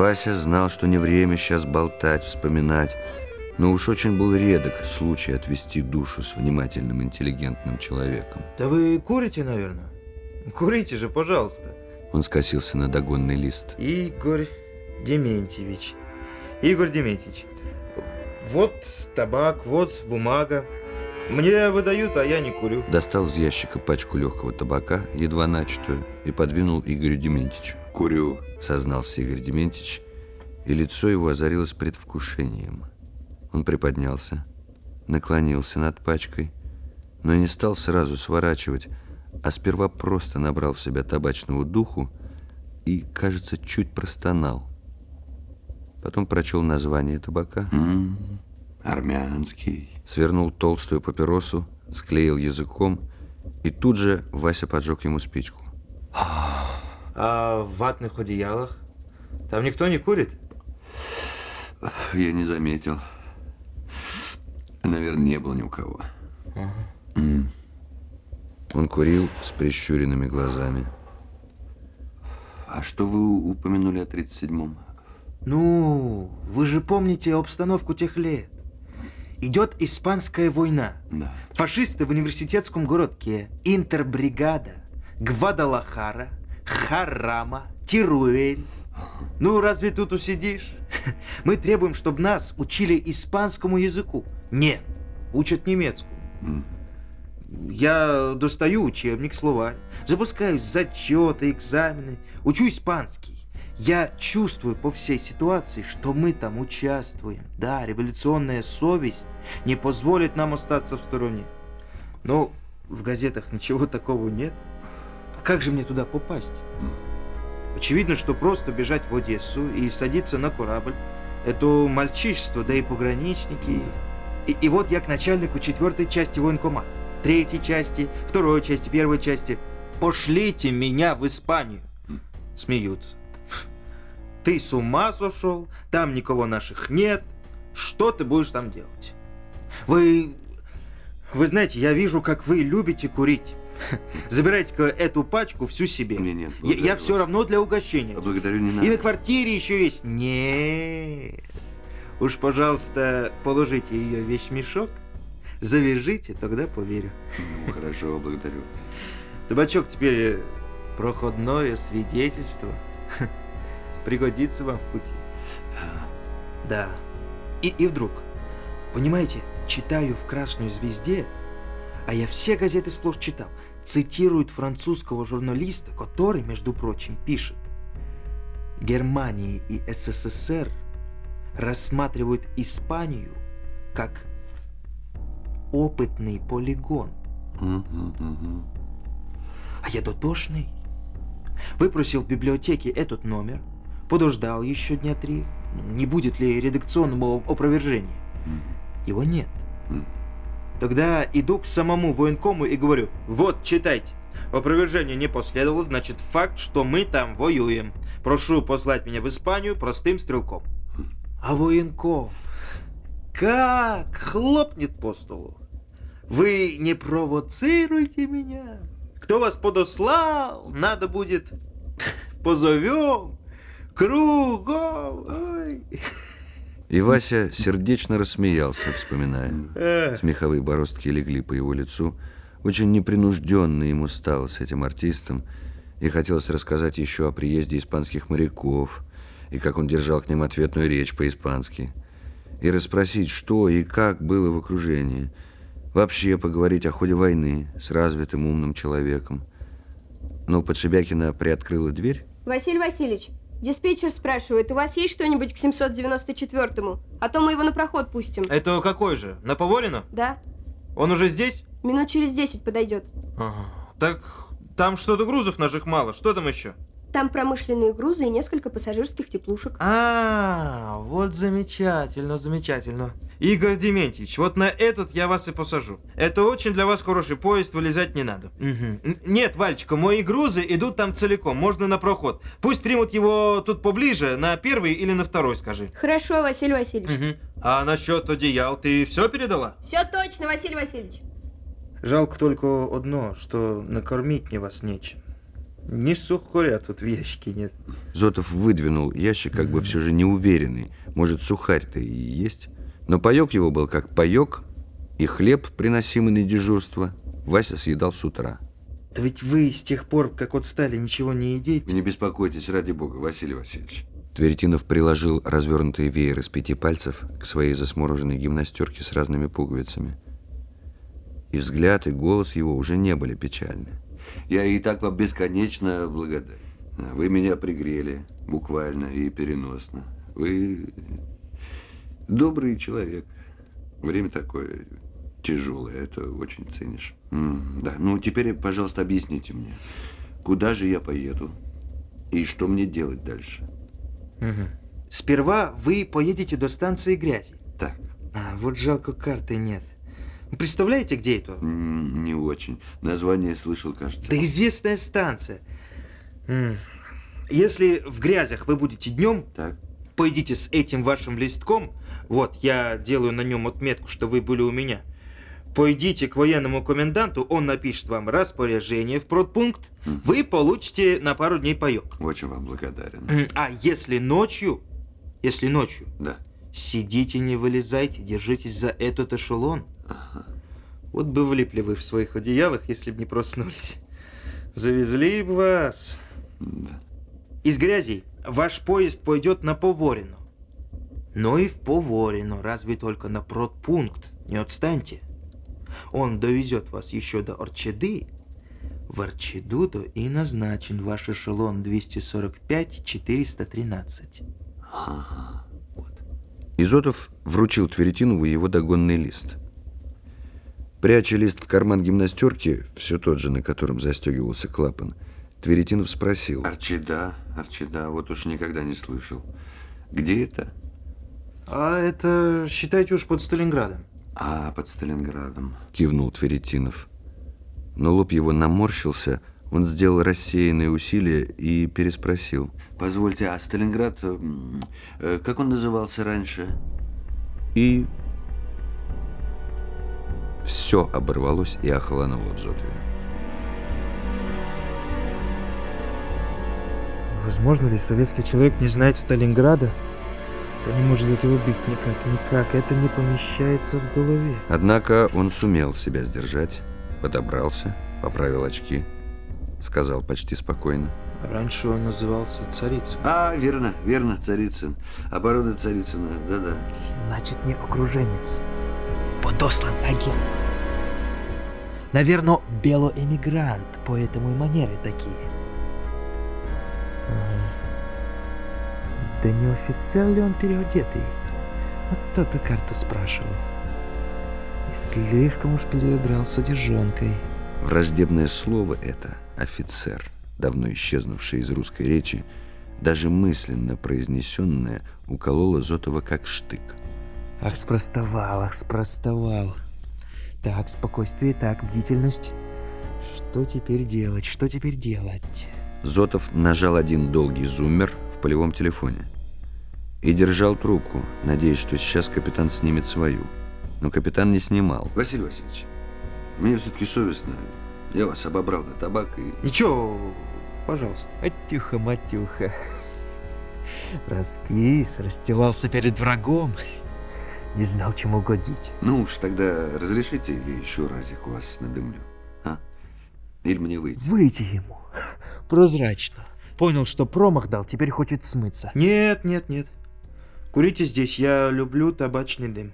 Вася знал, что не время сейчас болтать, вспоминать, но уж очень был редок случай отвести душу с внимательным, интеллигентным человеком. Да вы курите, наверное? Курите же, пожалуйста. Он скосился на догонный лист. Игорь Дементьевич. Игорь Дементьевич, вот табак, вот бумага. Мне выдают, а я не курю. Достал из ящика пачку легкого табака, едва начатую, и подвинул Игорю Дементьевичу. Курю. Сознался Игорь Дементьевич, и лицо его озарилось предвкушением. Он приподнялся, наклонился над пачкой, но не стал сразу сворачивать, а сперва просто набрал в себя табачного духу и, кажется, чуть простонал. Потом прочел название табака. М -м, армянский. Свернул толстую папиросу, склеил языком, и тут же Вася поджег ему спичку. А в ватных одеялах? Там никто не курит? Я не заметил. Наверное, не было ни у кого. Ага. Он курил с прищуренными глазами. А что вы упомянули о 37-м? Ну, вы же помните обстановку тех лет. Идет испанская война. Да. Фашисты в университетском городке, интербригада, Гвадалахара, Харама, Тируэль. Ну, разве тут усидишь? Мы требуем, чтобы нас учили испанскому языку. Нет, учат немецкому. Я достаю учебник, словарь, запускаю зачеты, экзамены, учу испанский. Я чувствую по всей ситуации, что мы там участвуем. Да, революционная совесть не позволит нам остаться в стороне. Но в газетах ничего такого нет. Как же мне туда попасть? Очевидно, что просто бежать в Одессу и садиться на корабль – это мальчишество, да и пограничники. И, и вот я к начальнику четвертой части военкомата, третьей части, второй части, первой части. Пошлите меня в Испанию. Смеются. Ты с ума сошел? Там никого наших нет. Что ты будешь там делать? Вы... Вы знаете, я вижу, как вы любите курить. Забирайте-ка эту пачку всю себе. Не, нет, Я, я все равно для угощения. Благодарю, не И на надо. квартире еще есть. Нет. Уж, пожалуйста, положите ее вещмешок, завяжите, тогда поверю. Ну, хорошо, благодарю. Табачок теперь э, проходное свидетельство. Пригодится вам в пути. Да. И, и вдруг, понимаете, читаю в «Красной звезде», а я все газеты сплошь читал, цитируют французского журналиста, который, между прочим, пишет Германия и СССР рассматривают Испанию как опытный полигон. А я дотошный. Выпросил в библиотеке этот номер, подождал еще дня три. Не будет ли редакционного опровержения? Мгм. Его нет. Тогда иду к самому военкому и говорю, вот, читайте. Опровержение не последовало, значит факт, что мы там воюем. Прошу послать меня в Испанию простым стрелком. А военком как хлопнет по столу. Вы не провоцируйте меня. Кто вас подослал, надо будет позовем кругом. Ой. И Вася сердечно рассмеялся, вспоминая. Смеховые бороздки легли по его лицу. Очень непринужденно ему стало с этим артистом. И хотелось рассказать еще о приезде испанских моряков, и как он держал к ним ответную речь по-испански. И расспросить, что и как было в окружении. Вообще поговорить о ходе войны с развитым умным человеком. Но Подшибякина приоткрыла дверь, Василий Васильевич, диспетчер спрашивает, у вас есть что-нибудь к 794-му? А то мы его на проход пустим. Это какой же? На Поворину? Да? Он уже здесь? Минут через 10 подойдет. Ага. Так там что-то грузов наших мало. Что там еще? Там промышленные грузы и несколько пассажирских теплушек. А, вот замечательно, замечательно. Игорь Дементьевич, вот на этот я вас и посажу. Это очень для вас хороший поезд, вылезать не надо. Н- Нет, Вальчика, мои грузы идут там целиком, можно на проход. Пусть примут его тут поближе, на первый или на второй, скажи. Хорошо, Василий Васильевич. Мгм. А насчет одеял ты все передала? Все точно, Василий Васильевич. Жалко только одно, что накормить мне вас нечем. Ни сухаря тут в ящике нет. Зотов выдвинул ящик, как бы все же неуверенный. Может, сухарь-то и есть. Но паек его был как паек, и хлеб, приносимый на дежурство, Вася съедал с утра. Да ведь вы с тех пор, как вот стали, ничего не едите. Не беспокойтесь, ради бога, Василий Васильевич. Тверетинов приложил развернутый веер из пяти пальцев к своей засмороженной гимнастерке с разными пуговицами. И взгляд, и голос его уже не были печальны. Я и так вам бесконечно благодарен. Вы меня пригрели, буквально и переносно. Вы добрый человек. Время такое тяжелое, это очень ценишь. М, да, ну теперь, пожалуйста, объясните мне, куда же я поеду и что мне делать дальше? Сперва вы поедете до станции грязи. Так, А, вот жалко, карты нет. Представляете, где это? не очень. Название слышал, кажется. Да известная станция. Если в грязях вы будете днем, Так, пойдите с этим вашим листком. Вот, я делаю на нем отметку, что вы были у меня. Пойдите к военному коменданту, он напишет вам распоряжение в продпункт. Вы получите на пару дней паек. очень вам благодарен. А если ночью, если ночью, Да. сидите, не вылезайте, держитесь за этот эшелон. Вот бы влипли вы в своих одеялах, если бы не проснулись. Завезли бы вас. Да. Из грязи ваш поезд пойдет на Поворину. Но и в Поворину, разве только на продпункт. Не отстаньте. Он довезет вас еще до Орчеды. В Орчеду-то и назначен ваш эшелон 245-413. Вот. Изотов вручил Тверетинову его догонный лист. Пряча лист в карман гимнастерки, все тот же, на котором застегивался клапан, Тверетинов спросил. Арчида, Арчида, вот уж никогда не слышал. Где это? А это, считайте уж, под Сталинградом. А, под Сталинградом. Кивнул Тверетинов. Но лоб его наморщился, он сделал рассеянные усилия и переспросил. Позвольте, а Сталинград, э, как он назывался раньше? И все оборвалось и охолонуло в Зотове. Возможно ли советский человек не знает Сталинграда? Да не может этого быть никак, никак. Это не помещается в голове. Однако он сумел себя сдержать, подобрался, поправил очки, сказал почти спокойно. Раньше он назывался царицей. А, верно, верно, Царицын. Оборона Царицына, да-да. Значит, не окруженец. Подослан агент. Наверное, белоэмигрант, поэтому и манеры такие. Ага. Да не офицер ли он переодетый? Вот тот и карту спрашивал. И слишком уж переиграл с одежонкой. Враждебное слово это «офицер», давно исчезнувшее из русской речи, даже мысленно произнесенное, укололо Зотова как штык. Ах, спростовал, ах, спростовал. Так, спокойствие, так, бдительность. Что теперь делать, что теперь делать? Зотов нажал один долгий зуммер в полевом телефоне и держал трубку, надеясь, что сейчас капитан снимет свою. Но капитан не снимал. Василий Васильевич, мне все-таки совестно. Я вас обобрал на табак и... Ничего, пожалуйста. Атюха-матюха. Раскис, расстилался перед врагом. Не знал, чем угодить. Ну уж тогда разрешите я еще разик у вас надымлю, а? Или мне выйти? Выйти ему. Прозрачно. Понял, что промах дал, теперь хочет смыться. Нет, нет, нет. Курите здесь, я люблю табачный дым.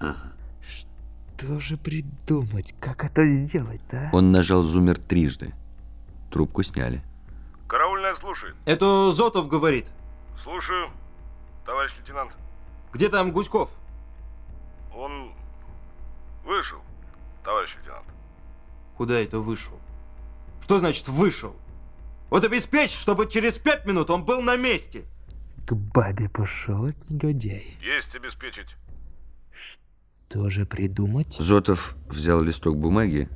Ага. Что же придумать, как это сделать-то? а? Он нажал зуммер трижды. Трубку сняли. Караульная слушает. Это Зотов говорит. Слушаю, товарищ лейтенант. Где там Гуськов? Он вышел, товарищ лейтенант. Куда это вышел? Что значит вышел? Вот обеспечь, чтобы через пять минут он был на месте. К бабе пошел от негодяй. Есть обеспечить. Тоже придумать? Зотов взял листок бумаги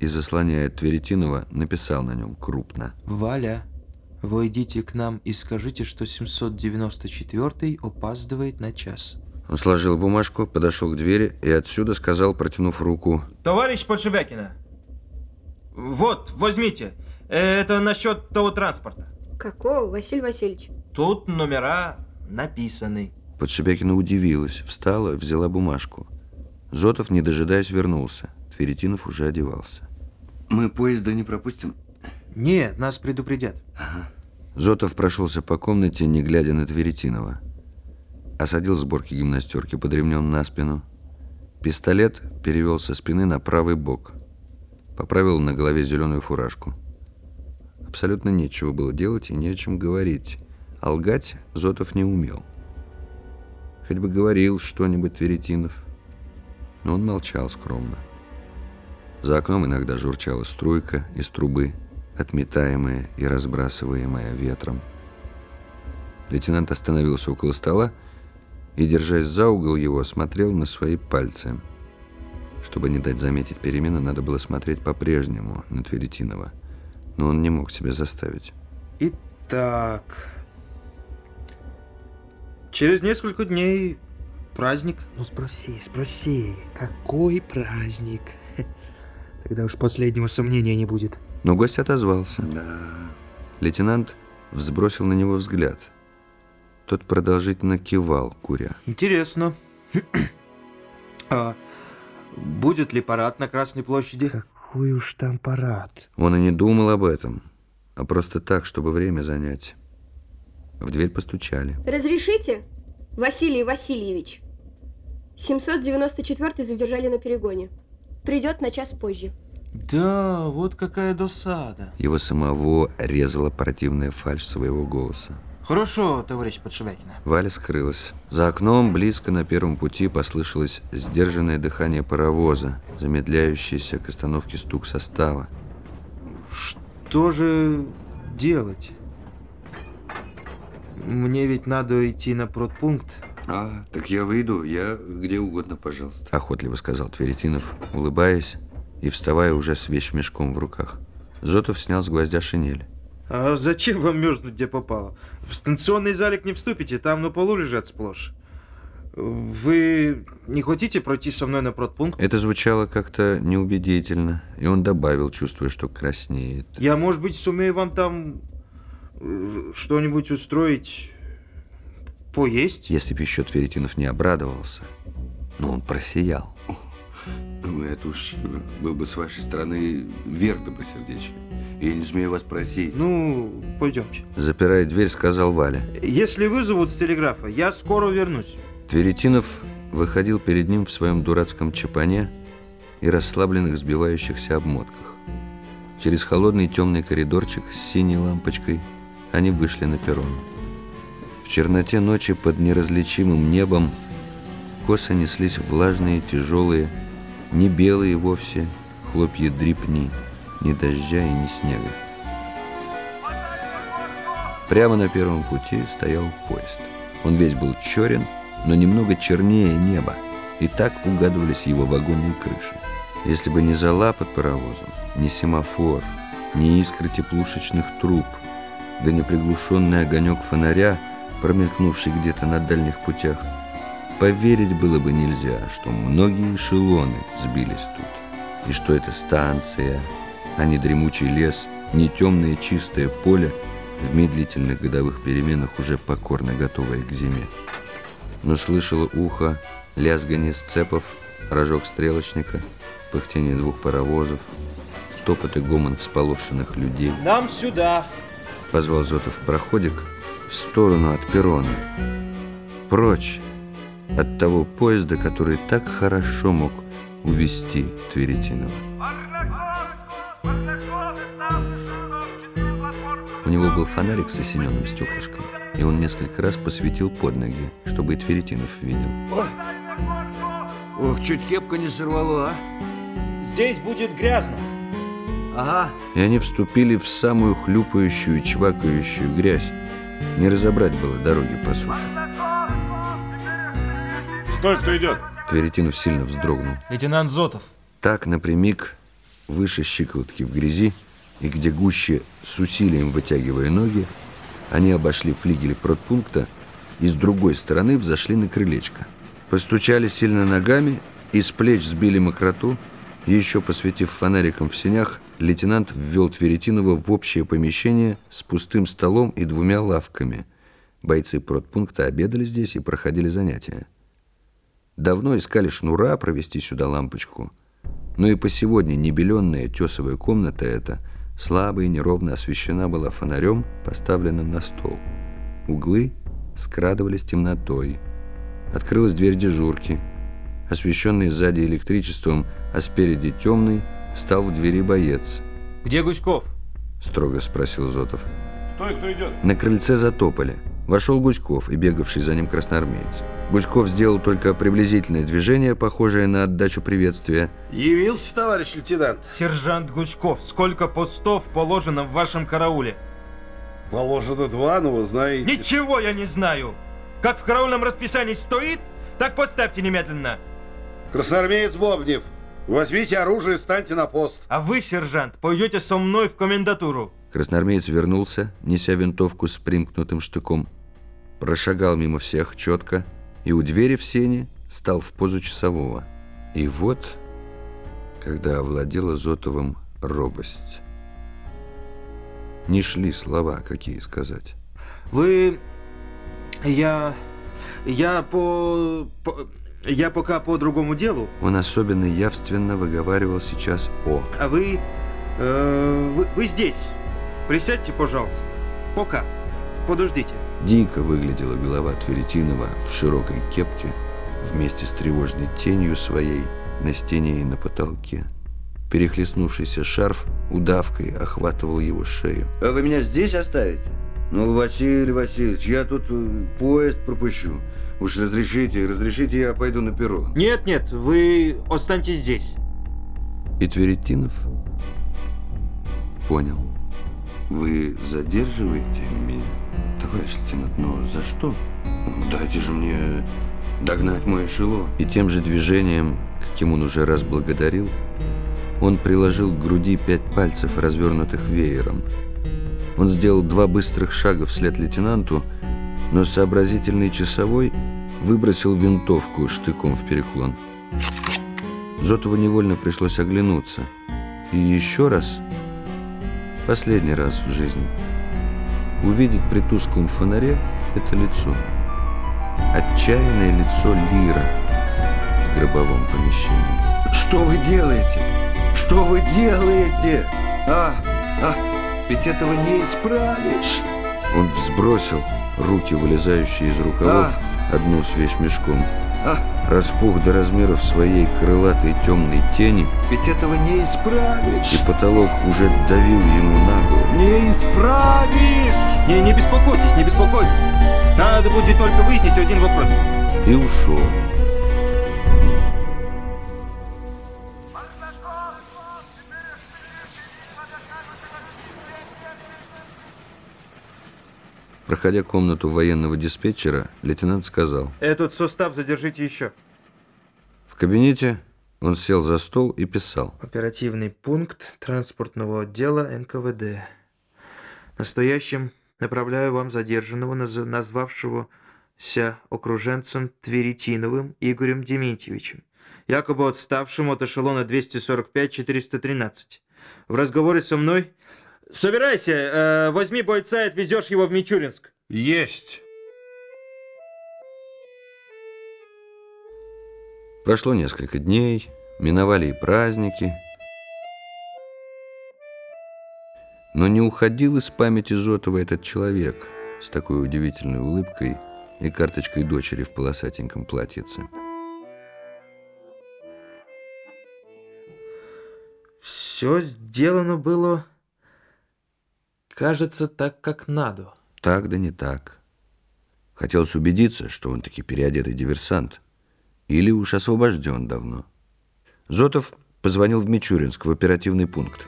и, заслоняя Тверетинова, написал на нем крупно. Валя, вы идите к нам и скажите, что 794 опаздывает на час. Он сложил бумажку, подошел к двери и отсюда сказал, протянув руку, Товарищ Подшибякина, вот, возьмите. Это насчет того транспорта. Какого, Василий Васильевич? Тут номера написаны. Подшибякина удивилась, встала, взяла бумажку. Зотов, не дожидаясь, вернулся. Тверетинов уже одевался. Мы поезда не пропустим? Нет, нас предупредят. Зотов прошелся по комнате, не глядя на Тверетинова. Осадил сборки гимнастерки под на спину. Пистолет перевел со спины на правый бок. Поправил на голове зеленую фуражку. Абсолютно нечего было делать и не о чем говорить. А лгать Зотов не умел. Хоть бы говорил что-нибудь Тверетинов. Но он молчал скромно. За окном иногда журчала струйка из трубы, отметаемая и разбрасываемая ветром. Лейтенант остановился около стола и, держась за угол его, смотрел на свои пальцы. Чтобы не дать заметить перемены, надо было смотреть по-прежнему на Тверетинова. Но он не мог себя заставить. Итак, через несколько дней праздник. Ну спроси, спроси, какой праздник? Тогда уж последнего сомнения не будет. Но гость отозвался. Да. Лейтенант взбросил на него взгляд. Тот продолжительно кивал, куря. Интересно. а будет ли парад на Красной площади? Какой уж там парад. Он и не думал об этом, а просто так, чтобы время занять. В дверь постучали. Разрешите? Василий Васильевич. 794 задержали на перегоне. Придет на час позже. Да, вот какая досада. Его самого резала противная фальшь своего голоса. Хорошо, товарищ Подшивякина. Валя скрылась. За окном, близко на первом пути, послышалось сдержанное дыхание паровоза, замедляющийся к остановке стук состава. Что же делать? Мне ведь надо идти на продпункт. А, так я выйду, я где угодно, пожалуйста. Охотливо сказал Тверетинов, улыбаясь и вставая уже с вещмешком в руках. Зотов снял с гвоздя шинель. А зачем вам мерзнуть, где попало? В станционный залик не вступите, там на полу лежат сплошь. Вы не хотите пройти со мной на продпункт? Это звучало как-то неубедительно, и он добавил, чувствуя, что краснеет. Я, может быть, сумею вам там э, что-нибудь устроить, поесть? Если бы еще Тверетинов не обрадовался, но он просиял. Ну, это уж был бы с вашей стороны верх добросердечия. Я не смею вас просить. Ну, пойдемте. Запирая дверь, сказал Валя. Если вызовут с телеграфа, я скоро вернусь. Тверетинов выходил перед ним в своем дурацком чапане и расслабленных сбивающихся обмотках. Через холодный темный коридорчик с синей лампочкой они вышли на перрон. В черноте ночи под неразличимым небом косо неслись влажные, тяжелые, не белые вовсе хлопья дрипни, ни дождя и ни снега. Прямо на первом пути стоял поезд. Он весь был черен, но немного чернее неба, и так угадывались его вагонные крыши. Если бы не зола под паровозом, ни семафор, ни искры теплушечных труб, да не приглушенный огонек фонаря, промелькнувший где-то на дальних путях, поверить было бы нельзя, что многие эшелоны сбились тут, и что это станция, а не дремучий лес, не темное чистое поле, в медлительных годовых переменах уже покорно готовое к зиме но слышало ухо лязганье сцепов, рожок стрелочника, пыхтение двух паровозов, топот и гомон всполошенных людей. Нам сюда! Позвал Зотов проходик в сторону от перрона. Прочь от того поезда, который так хорошо мог увести Тверетинова. У него был фонарик с осененным стеклышком, и он несколько раз посветил под ноги, чтобы и Тверетинов видел. Ох, чуть кепка не сорвало, а? Здесь будет грязно. Ага. И они вступили в самую хлюпающую, чвакающую грязь. Не разобрать было дороги по суше. Стой, кто идет? Тверетинов сильно вздрогнул. Лейтенант Зотов. Так напрямик, выше щиколотки в грязи, и где гуще с усилием вытягивая ноги, они обошли флигель продпункта и с другой стороны взошли на крылечко. Постучали сильно ногами, и с плеч сбили мокроту, Еще посветив фонариком в сенях, лейтенант ввел Тверетинова в общее помещение с пустым столом и двумя лавками. Бойцы продпункта обедали здесь и проходили занятия. Давно искали шнура провести сюда лампочку, но и по сегодня небеленная тесовая комната эта слабо и неровно освещена была фонарем, поставленным на стол. Углы скрадывались темнотой. Открылась дверь дежурки. Освещенный сзади электричеством, а спереди темный, стал в двери боец. Где Гуськов? Строго спросил Зотов. Стой, кто идет? На крыльце затопали. Вошел Гуськов и бегавший за ним красноармеец. Гуськов сделал только приблизительное движение, похожее на отдачу приветствия. Явился, товарищ лейтенант. Сержант Гуськов, сколько постов положено в вашем карауле? Положено два, но вы знаете... Ничего я не знаю! Как в караульном расписании стоит, так поставьте немедленно. Красноармеец Бобнев, возьмите оружие и станьте на пост. А вы, сержант, пойдете со мной в комендатуру. Красноармеец вернулся, неся винтовку с примкнутым штыком. Прошагал мимо всех четко и у двери в сене стал в позу часового. И вот, когда овладела Зотовым робость. Не шли слова, какие сказать. Вы... Я... Я по... по... Я пока по другому делу, Он особенно явственно выговаривал сейчас «о». а вы... э, вы, вы здесь. Присядьте, пожалуйста. Пока. Подождите. Дико выглядела голова Тверетинова в широкой кепке вместе с тревожной тенью своей на стене и на потолке. Перехлестнувшийся шарф удавкой охватывал его шею. А вы меня здесь оставите? Ну, Василий Васильевич, я тут э, поезд пропущу. Уж разрешите, разрешите, я пойду на перрон. Нет, нет, вы останьтесь здесь. И Тверетинов понял. Вы задерживаете меня? Товарищ лейтенант, но за что? Дайте же мне догнать мой эшелон. И тем же движением, каким он уже раз благодарил, он приложил к груди пять пальцев, развернутых веером. Он сделал два быстрых шага вслед лейтенанту, но сообразительный часовой выбросил винтовку штыком в переклон. Зотову невольно пришлось оглянуться. И еще раз, последний раз в жизни, увидеть при тусклом фонаре это лицо. Отчаянное лицо Лира в гробовом помещении. Что вы делаете? Что вы делаете? А, а, ведь этого не исправишь. Он взбросил руки, вылезающие из рукавов, одну с вещмешком. А, Распух до размеров своей крылатой темной тени, ведь этого не исправишь. и потолок уже давил ему на голову. Не исправишь. Не, не беспокойтесь, не беспокойтесь. Надо будет только выяснить один вопрос. И ушел. Проходя комнату военного диспетчера, лейтенант сказал. Этот состав задержите еще. В кабинете он сел за стол и писал. Оперативный пункт транспортного отдела НКВД. Настоящим направляю вам задержанного, наз- назвавшегося окруженцем Тверетиновым Игорем Дементьевичем, якобы отставшим от эшелона 245-413. В разговоре со мной... Собирайся, э, возьми бойца и отвезешь его в Мичуринск. Есть. Прошло несколько дней, миновали и праздники. Но не уходил из памяти Зотова этот человек с такой удивительной улыбкой и карточкой дочери в полосатеньком платьице. Все сделано было, кажется, так, как надо. Так да не так. Хотелось убедиться, что он таки переодетый диверсант. Или уж освобожден давно. Зотов позвонил в Мичуринск, в оперативный пункт.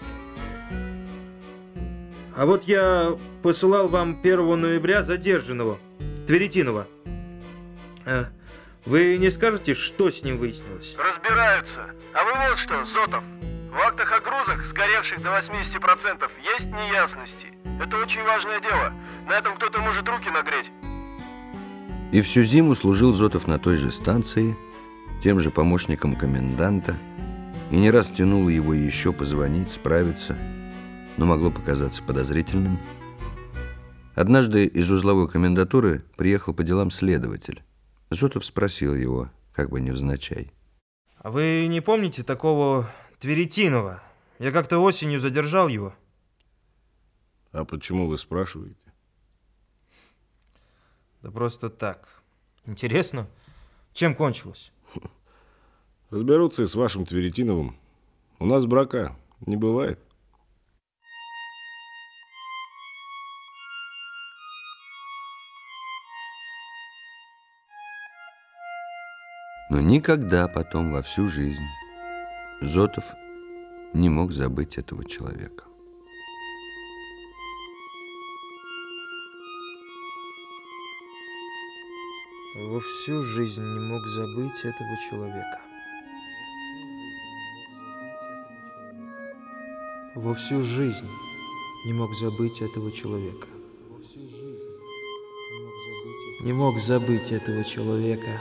А вот я посылал вам 1 ноября задержанного, Тверетинова. Э, вы не скажете, что с ним выяснилось? Разбираются. А вы вот что, Зотов. В актах о грузах, сгоревших до 80%, есть неясности. Это очень важное дело. На этом кто-то может руки нагреть. И всю зиму служил Зотов на той же станции, тем же помощником коменданта, и не раз тянуло его еще позвонить, справиться, но могло показаться подозрительным. Однажды из узловой комендатуры приехал по делам следователь. Зотов спросил его, как бы невзначай. А вы не помните такого Тверетинова? Я как-то осенью задержал его. А почему вы спрашиваете? Да просто так. Интересно, чем кончилось? Разберутся и с вашим Тверетиновым. У нас брака не бывает. Но никогда потом во всю жизнь Зотов не мог забыть этого человека. Во всю жизнь не мог забыть этого человека. Во всю жизнь не мог забыть этого человека. Не мог забыть этого человека.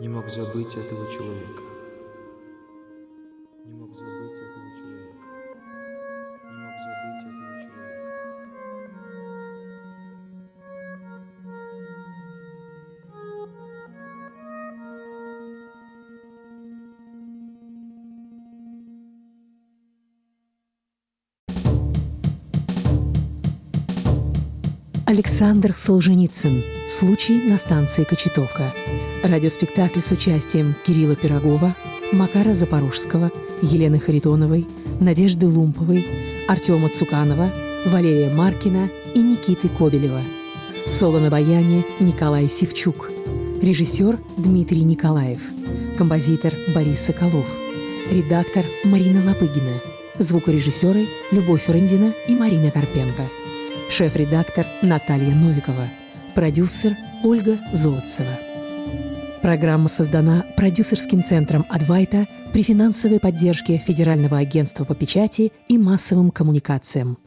Не мог забыть этого человека. Не Александр Солженицын. Случай на станции Кочетовка. Радиоспектакль с участием Кирилла Пирогова, Макара Запорожского, Елены Харитоновой, Надежды Лумповой, Артема Цуканова, Валерия Маркина и Никиты Кобелева. Соло на баяне Николай Севчук. Режиссер Дмитрий Николаев. Композитор Борис Соколов. Редактор Марина Лопыгина. Звукорежиссеры Любовь Рындина и Марина Карпенко. Шеф-редактор Наталья Новикова. Продюсер Ольга Золотцева. Программа создана продюсерским центром «Адвайта» при финансовой поддержке Федерального агентства по печати и массовым коммуникациям.